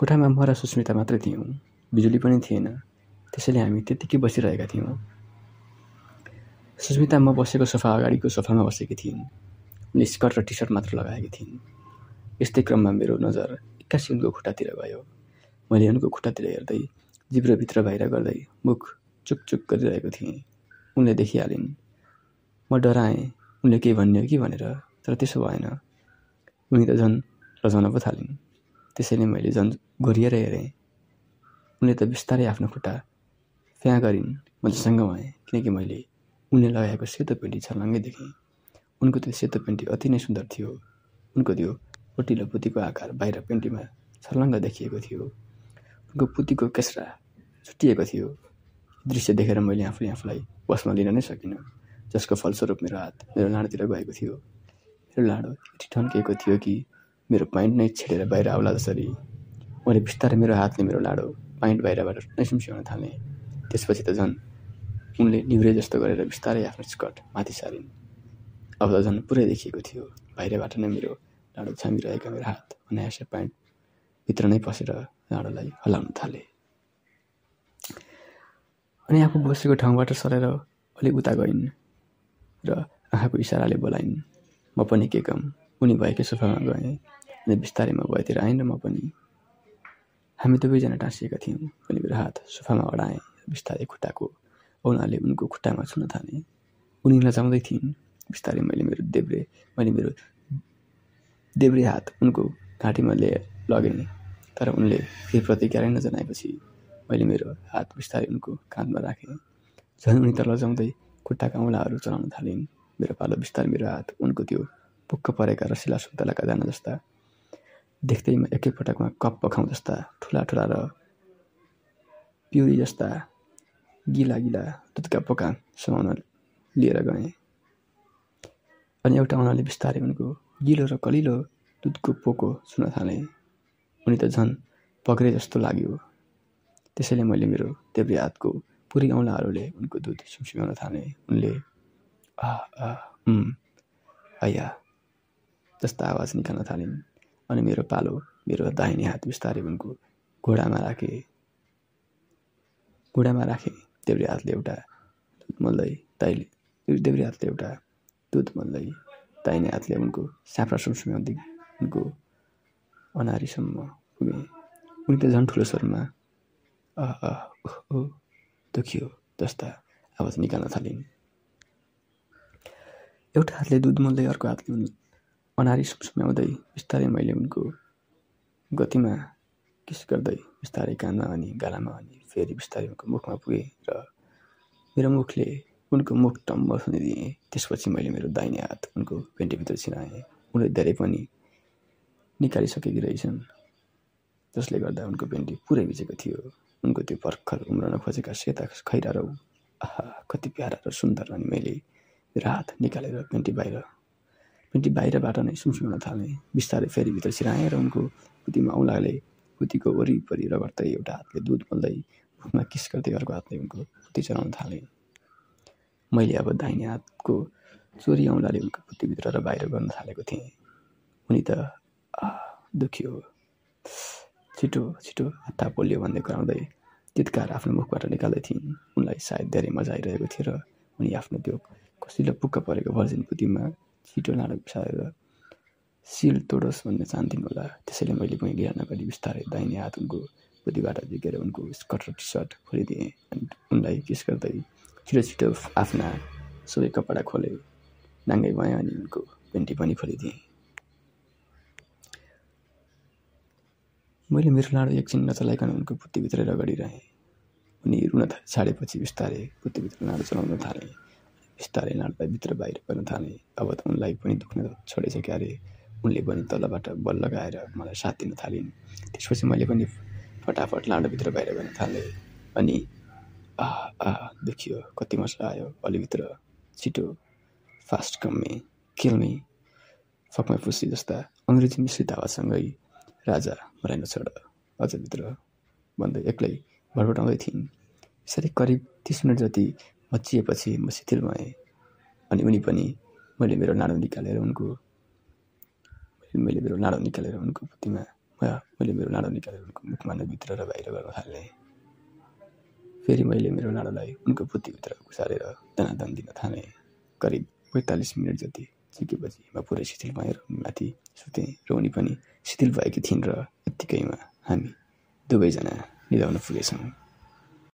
कोठामा म र सुस्मिता मात्रै थियौँ। बिजुली पनि थिएन। त्यसैले हामी त्यत्तिकै बसिरहेका थियौँ। सुस्मिता म बसेको सोफा अगाडिको सोफामा बसेकी थिइन्। उनले स्कर्ट र टी सर्ट मात्र लगाएकी थिइन्। यस्तै क्रममा मेरो नजर एक्कासी उनको खुट्टातिर गयो। मैले उनको खुट्टातिर हेर्दै जिब्रोभित्र बाहिर गर्दै मुख चुक गरिरहेको थिएँ। उनले देखिहालिन्। म डराएँ। उनले केही भन्ने हो कि भनेर तर त्यसो भएन। उनी त झन् लजाउन पो थालिन्। त्यसैले मैले झन् घोरिएर हेरेँ। उनले त बिस्तारै आफ्नो खुट्टा फ्या गरिन् म जसँग भएँ किनकि मैले उनले लगाएको सेतो पेन्टी छर्लङ्गै देखेँ। उनको त्यो सेतो पेन्टी अति नै सुन्दर थियो। उनको त्यो पोटिलो पुतीको आकार बाहिर पेन्टीमा छर्लङ्ग देखिएको थियो। उनको पुतीको केस्रा छुट्टिएको थियो। दृश्य देखेर मैले आफूले आफूलाई बसमा लिन नै सकिनँ। जसको फलस्वरूप मेरो हात मेरो लाडोतिर गएको थियो। मेरो लाडो ठन्किएको थियो कि मेरो पाइन्ट नै छेडेर बाहिर आउला जसरी। मैले बिस्तारै मेरो हातले मेरो लाडो पाइन्ट बाहिरबाट नै सुम्स्याउन थालेँ। त्यसपछि त झन् उनले निहुरे जस्तो गरेर बिस्तारै आफ्नो स्कर्ट माथि सारिन्। अब त झन् पुरै देखिएको थियो। बाहिरबाट नै मेरो लाडो छामिरहेका मेरो हात अनायास भित्र नै पसेर लाडोलाई हल्लाउन थाले। अनि आफू बसेको ठाउँबाट सरेर अलिक उता गइन् र आँखाको इसाराले बोलाइन् म पनि के कम उनी भएकै सोफामा गएँ। अनि बिस्तारै म भएतिर आइन् र म पनि हामी दुवैजना टाँसिएका थियौँ। अनि मेरो हात सोफामा अडाएँ बिस्तारै खुट्टाको औनाले उनको खुट्टामा छुन थालेँ। उनी लजाउँदै थिइन्। बिस्तारै मैले मेरो देब्रे मैले मेरो देब्रे हात उनको घाँटीमा लिए लगेँ। तर उनले केही प्रतिक्रिया नजनाएपछि मैले मेरो हात बिस्तारै उनको काँधमा राखेँ। झन् उनी त लजाउँदै खुट्टाका औँलाहरू चलाउन थालिन्। मेरो पालो बिस्तारै मेरो हात उनको त्यो पुक्क परेका रसिला सुन्तलाका दाना जस्ता। देख्दैमा एकैपटकमा कप पखाउँ जस्ता ठुला ठुला र पिउरी जस्ता गिला गिला दुधका पोका समाउन लिएर गएँ। अनि एउटा औँलाले बिस्तारै उनको गिलो र कलिलो दुधको पोको छुन थालेँ। उनी त झन् पक्रे जस्तो लाग्यो। त्यसैले मैले मेरो देब्रे हातको पुरै औँलाहरूले उनको दुध सुमसुमाउन थालेँ। उनले आ आ आया जस्ता आवाज निकाल्न थालिन्। अनि मेरो पालो मेरो दाहिने हात बिस्तारै उनको घोडामा राखेँ। घोडामा राखेँ देब्रे हातले एउटा मल्दै दाइले देब्रे हातले एउटा दुध मल्दै दाहिने हातले उनको साफ्रा सुमसुमाउँदै उनको अनारीसम्म पुगेँ उनी त झन् ठुलो स्वरमा दुखियो जस्ता आवाज निकाल्न थालिन्। एउटा हातले दुध मल्दै अर्को हातले अनारी सुमसुम्याउँदै बिस्तारै मैले उनको गतिमा किस गर्दै बिस्तारै कानमा अनि गालामा अनि फेरि बिस्तारै उनको मुखमा पुगेँ र मेरो मुखले उनको मुख टम्ब सुनिदिएँ त्यसपछि मैले मेरो दाहिने हात उनको पेन्टीभित्र छिराएँ उनले धेरै पनि निकालिसकेकी रहेछन्। जसले गर्दा उनको पेन्टी पुरै भिजेको थियो। उनको त्यो भर्खर उम्रन खोजेका सेता खैरा र आहा कति प्यारा र सुन्दर अनि मैले मेरो हात निकालेर पेन्टी बाहिर पेन्टी बाहिरबाट नै सुमसुमाउन थालेँ। बिस्तारै फेरि भित्र छिराएँ र उनको पुतीमा औँलाले पुतीको वरिपरि रगड्दै एउटा हातले दुध मोल्दै मुखमा किस गर्दै अर्को हातले उनको पुती चलाउन थालेँ। मैले अब दाहिने हातको चोरी औँलाले उनको पुतीभित्र र बाहिर गर्न थालेको थिएँ। उनी त दुखियो छिटो छिटो हत्ता पोलियो भन्दै कराउँदै चितकार आफ्नो मुखबाट निकाल्दै थिइन्। उनलाई सायद धेरै मजा आइरहेको थियो र उनी आफ्नो त्यो कसिलो पुक्क परेको भर्जिन पुतीमा छिटो लाडो पिसाएर सिल तोडोस् भन्ने चाहन्थिन् होला। त्यसैले मैले लिएर नगरी बिस्तारै दाहिने हात उनको बुद्धिबाट झिकेर उनको स्कर्ट र टी सर्ट खोलिदिएँ अनि उनलाई किस गर्दै छिटो छिटो आफ्ना सबै कपडा खोले नाङ्गै भएँ अनि उनको पेन्टी पनि खोलिदिएँ। मैले मेरो लाडो एकछिन नचलाइकन उनको पुत्तीभित्र रगडिरहेँ उनी रुन छाडेपछि बिस्तारै पुत्तीभित्र लाडो चलाउन थालेँ। बिस्तारै नाडलाई भित्र बाहिर गर्न थालेँ। अब त उनलाई पनि दुख्न छोडेछ क्यारे उनले पनि तलबाट बल लगाएर मलाई साथ दिन थालिन्। त्यसपछि मैले पनि फटाफट लाडोभित्र बाहिर गर्न थालेँ। अनि आह आह देखियो कति मजा आयो। अलिभित्र छिटो फास्ट कम्मे खेल्ने फकमा फुसी जस्ता अङ्ग्रेजी मिश्रित आवाजसँगै राजा मलाई नछोड अझ भित्र भन्दै एक्लै भरभटाउँदै थिइन्। यसरी करिब तिस मिनट जति मचिएपछि म शिथिल भएँ। अनि उनी पनि मैले मेरो नाडो निकालेर उनको मैले मेरो नाडो निकालेर उनको पुतीमा मैले मेरो नाडो निकालेर उनको मुखमा भित्र र बाहिर गर्न थालेँ। फेरि मैले मेरो नाडोलाई उनको बुद्धिभित्र घुसारेर दनादन दिन थालेँ। करिब पैँतालिस मिनट जति चिकेपछि म पुरै शिथिल भएर माथि सुतेँ र उनी पनि शिथिल भएकी थिइन् र यत्तिकैमा हामी दुवैजना निदाउन पुगेछौँ।